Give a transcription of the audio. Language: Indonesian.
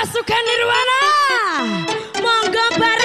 pasukan Nirwana. mau gambar.